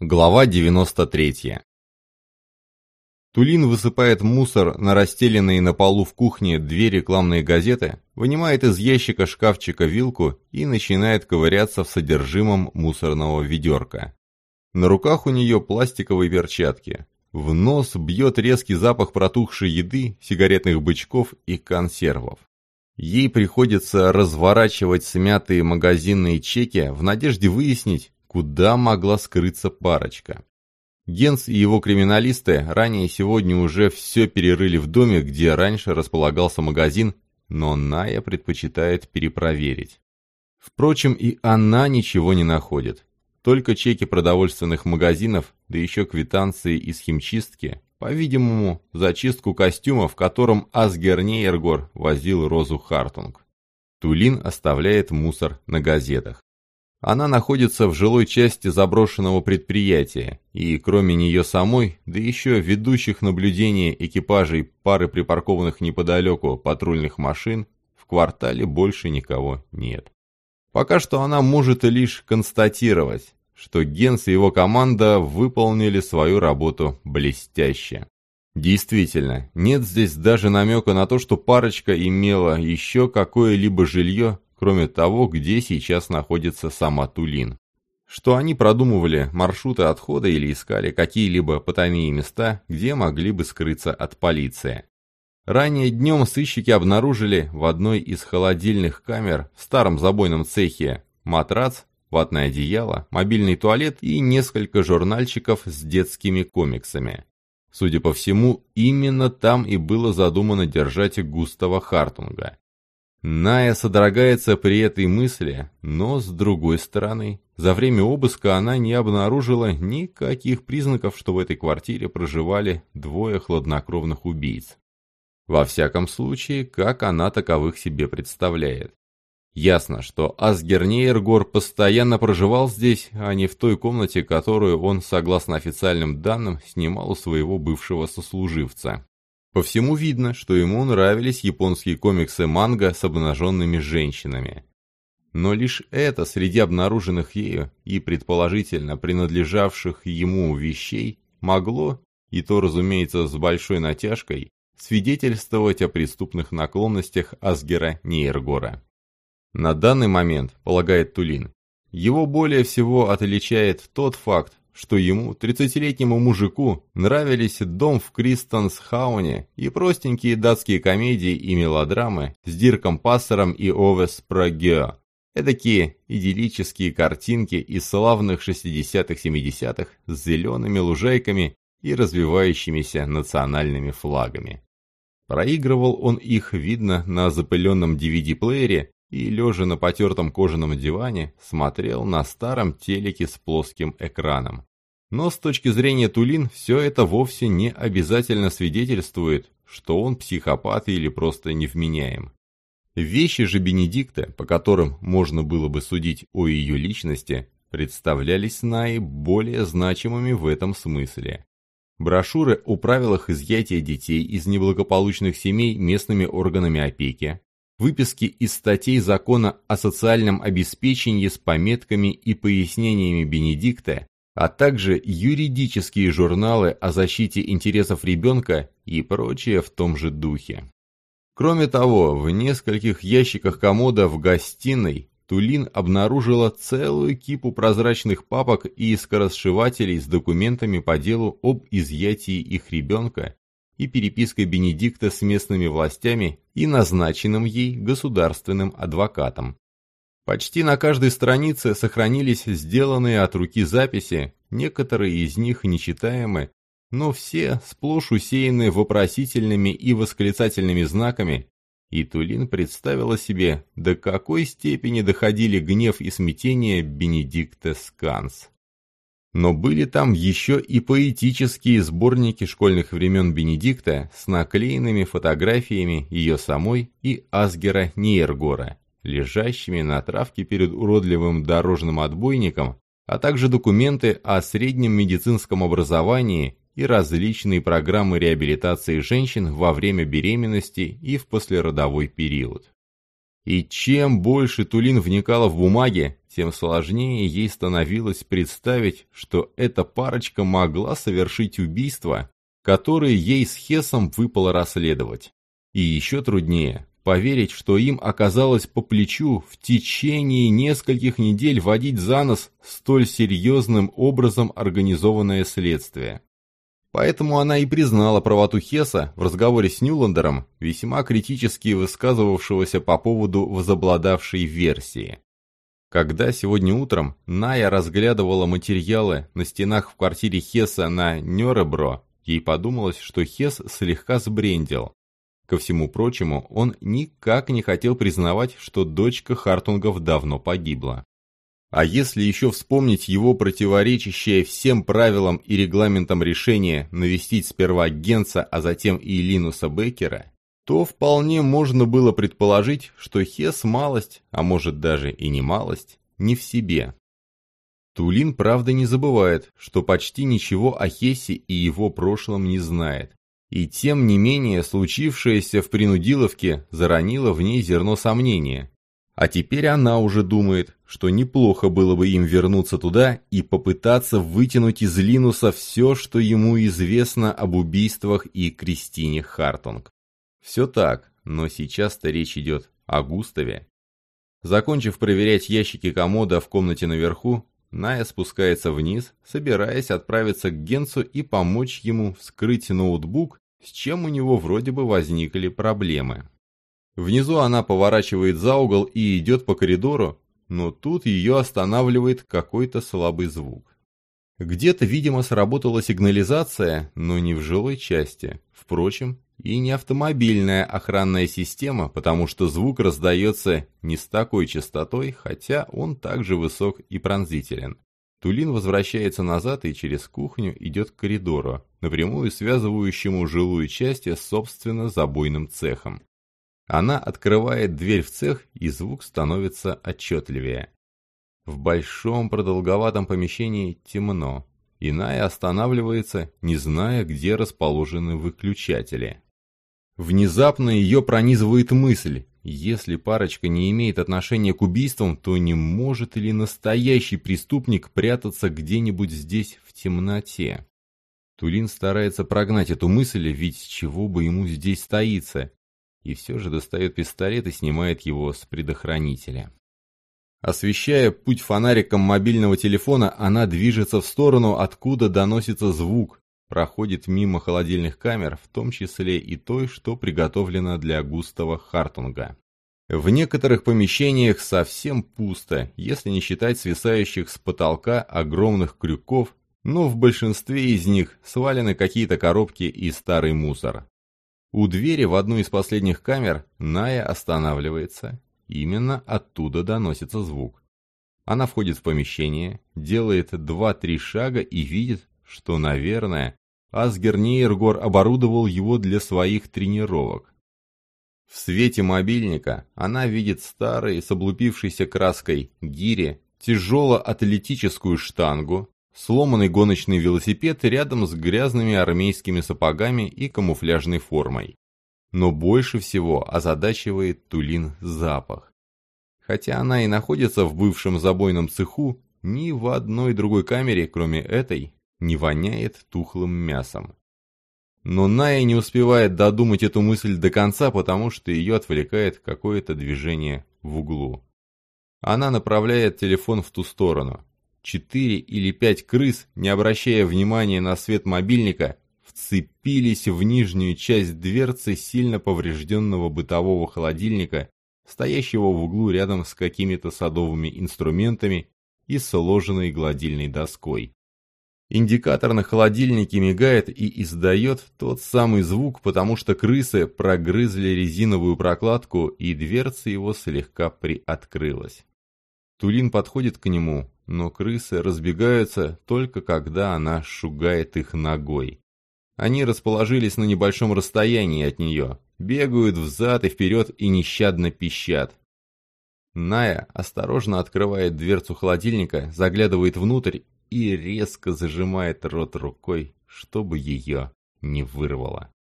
Глава 93 Тулин высыпает мусор на расстеленные на полу в кухне две рекламные газеты, вынимает из ящика шкафчика вилку и начинает ковыряться в содержимом мусорного ведерка. На руках у нее пластиковые перчатки. В нос бьет резкий запах протухшей еды, сигаретных бычков и консервов. Ей приходится разворачивать смятые магазинные чеки в надежде выяснить, куда могла скрыться парочка. Генс и его криминалисты ранее сегодня уже все перерыли в доме, где раньше располагался магазин, но Ная предпочитает перепроверить. Впрочем, и она ничего не находит. Только чеки продовольственных магазинов, да еще квитанции из химчистки, по-видимому, зачистку костюма, в котором Асгер Нейергор возил Розу Хартунг. Тулин оставляет мусор на газетах. Она находится в жилой части заброшенного предприятия, и кроме нее самой, да еще ведущих наблюдения экипажей пары припаркованных неподалеку патрульных машин, в квартале больше никого нет. Пока что она может лишь констатировать, что Генс и его команда выполнили свою работу блестяще. Действительно, нет здесь даже намека на то, что парочка имела еще какое-либо жилье кроме того, где сейчас находится сама Тулин. Что они продумывали маршруты отхода или искали какие-либо потайные места, где могли бы скрыться от полиции. Ранее днем сыщики обнаружили в одной из холодильных камер в старом забойном цехе матрац, ватное одеяло, мобильный туалет и несколько журнальчиков с детскими комиксами. Судя по всему, именно там и было задумано держать Густава Хартунга. Ная содрогается при этой мысли, но с другой стороны, за время обыска она не обнаружила никаких признаков, что в этой квартире проживали двое хладнокровных убийц. Во всяком случае, как она таковых себе представляет. Ясно, что Асгер Нейргор постоянно проживал здесь, а не в той комнате, которую он, согласно официальным данным, снимал у своего бывшего сослуживца. По всему видно, что ему нравились японские комиксы манга с обнаженными женщинами. Но лишь это среди обнаруженных ею и предположительно принадлежавших ему вещей могло, и то, разумеется, с большой натяжкой, свидетельствовать о преступных наклонностях Асгера Нейргора. На данный момент, полагает Тулин, его более всего отличает тот факт, что ему, 30-летнему мужику, нравились дом в Кристенсхауне и простенькие датские комедии и мелодрамы с Дирком Пассером и Овес Прогео. Эдакие идиллические картинки из славных 60-70-х с зелеными лужайками и развивающимися национальными флагами. Проигрывал он их, видно, на запыленном DVD-плеере и, лежа на потертом кожаном диване, смотрел на старом телеке с плоским экраном. Но с точки зрения Тулин, все это вовсе не обязательно свидетельствует, что он психопат или просто невменяем. Вещи же Бенедикта, по которым можно было бы судить о ее личности, представлялись наиболее значимыми в этом смысле. Брошюры о правилах изъятия детей из неблагополучных семей местными органами опеки, выписки из статей закона о социальном обеспечении с пометками и пояснениями Бенедикта, а также юридические журналы о защите интересов ребенка и прочее в том же духе. Кроме того, в нескольких ящиках комода в гостиной Тулин обнаружила целую кипу прозрачных папок и скоросшивателей с документами по делу об изъятии их ребенка и перепиской Бенедикта с местными властями и назначенным ей государственным адвокатом. Почти на каждой странице сохранились сделанные от руки записи, некоторые из них нечитаемы, но все сплошь усеяны вопросительными и восклицательными знаками, и Тулин представила себе, до какой степени доходили гнев и смятение Бенедикта Сканс. Но были там еще и поэтические сборники школьных времен Бенедикта с наклеенными фотографиями ее самой и Асгера Нейргора, лежащими на травке перед уродливым дорожным отбойником, а также документы о среднем медицинском образовании и различные программы реабилитации женщин во время беременности и в послеродовой период. И чем больше Тулин вникала в бумаги, тем сложнее ей становилось представить, что эта парочка могла совершить убийство, которое ей с Хесом выпало расследовать. И еще труднее поверить, что им оказалось по плечу в течение нескольких недель водить за нос столь серьезным образом организованное следствие. Поэтому она и признала правоту Хеса в разговоре с Нюландером, весьма критически высказывавшегося по поводу возобладавшей версии. Когда сегодня утром Ная разглядывала материалы на стенах в квартире Хеса на Нёребро, ей подумалось, что Хес слегка сбрендил. Ко всему прочему, он никак не хотел признавать, что дочка Хартунгов давно погибла. А если еще вспомнить его противоречащее всем правилам и регламентам решение навестить сперва Генца, а затем и Линуса Беккера, то вполне можно было предположить, что Хес малость, а может даже и не малость, не в себе. Тулин, правда, не забывает, что почти ничего о Хесе и его прошлом не знает. И тем не менее, случившееся в принудиловке заронило в ней зерно сомнения, а теперь она уже думает, что неплохо было бы им вернуться туда и попытаться вытянуть из Линуса все, что ему известно об убийствах и Кристине Хартунг. Все так, но сейчас-то речь идет о Густаве. Закончив проверять ящики комода в комнате наверху, Ная спускается вниз, собираясь отправиться к Генцу и помочь ему вскрыть ноутбук, с чем у него вроде бы возникли проблемы. Внизу она поворачивает за угол и идет по коридору, но тут ее останавливает какой-то слабый звук. Где-то, видимо, сработала сигнализация, но не в жилой части. Впрочем, и не автомобильная охранная система, потому что звук раздается не с такой частотой, хотя он также высок и пронзителен. Тулин возвращается назад и через кухню идет к коридору, напрямую связывающему жилую часть с, собственно, забойным цехом. Она открывает дверь в цех, и звук становится отчетливее. В большом продолговатом помещении темно. Иная останавливается, не зная, где расположены выключатели. Внезапно ее пронизывает мысль, если парочка не имеет отношения к убийствам, то не может ли настоящий преступник прятаться где-нибудь здесь в темноте? Тулин старается прогнать эту мысль, ведь чего бы ему здесь стоиться, и все же достает пистолет и снимает его с предохранителя. Освещая путь фонариком мобильного телефона, она движется в сторону, откуда доносится звук, проходит мимо холодильных камер, в том числе и той, что приготовлена для Густава Хартунга. В некоторых помещениях совсем пусто, если не считать свисающих с потолка огромных крюков, но в большинстве из них свалены какие-то коробки и старый мусор. У двери в одну из последних камер Ная останавливается. Именно оттуда доносится звук. Она входит в помещение, делает два-три шага и видит, что, наверное, Асгер Нейргор оборудовал его для своих тренировок. В свете мобильника она видит старый с облупившейся краской гири, тяжело-атлетическую штангу, сломанный гоночный велосипед рядом с грязными армейскими сапогами и камуфляжной формой. Но больше всего озадачивает Тулин запах. Хотя она и находится в бывшем забойном цеху, ни в одной другой камере, кроме этой, не воняет тухлым мясом. Но Ная не успевает додумать эту мысль до конца, потому что ее отвлекает какое-то движение в углу. Она направляет телефон в ту сторону. Четыре или пять крыс, не обращая внимания на свет мобильника, вцепились в нижнюю часть дверцы сильно поврежденного бытового холодильника, стоящего в углу рядом с какими-то садовыми инструментами и сложенной гладильной доской. Индикатор на холодильнике мигает и издает тот самый звук, потому что крысы прогрызли резиновую прокладку, и дверца его слегка приоткрылась. Тулин подходит к нему, но крысы разбегаются только когда она шугает их ногой. Они расположились на небольшом расстоянии от нее, бегают взад и вперед и нещадно пищат. Ная осторожно открывает дверцу холодильника, заглядывает внутрь и резко зажимает рот рукой, чтобы ее не вырвало.